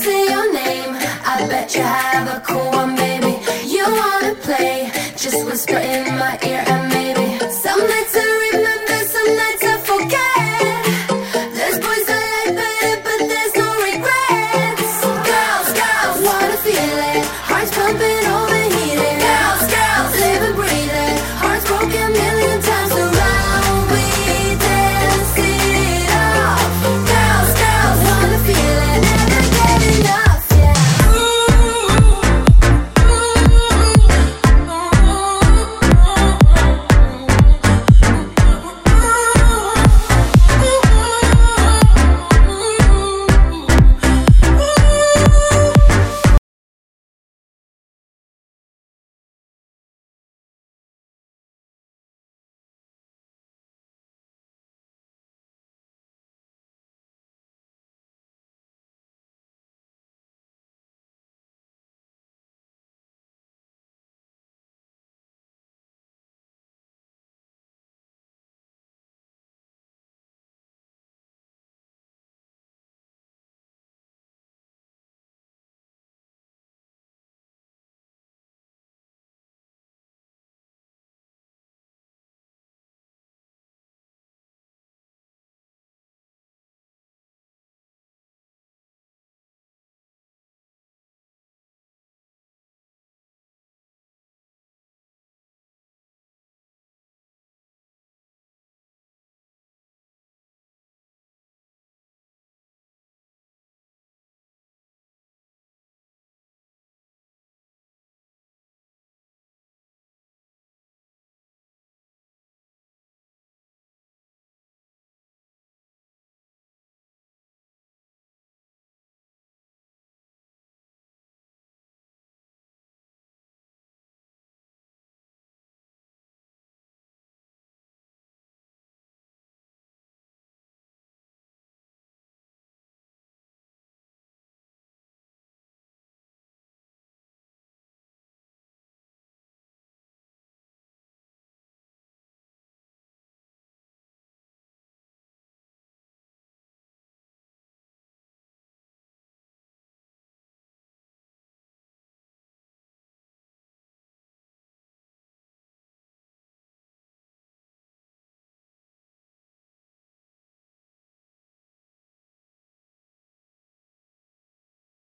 say your name. I bet you have a cool one, baby. You wanna play? Just whisper in my ear and.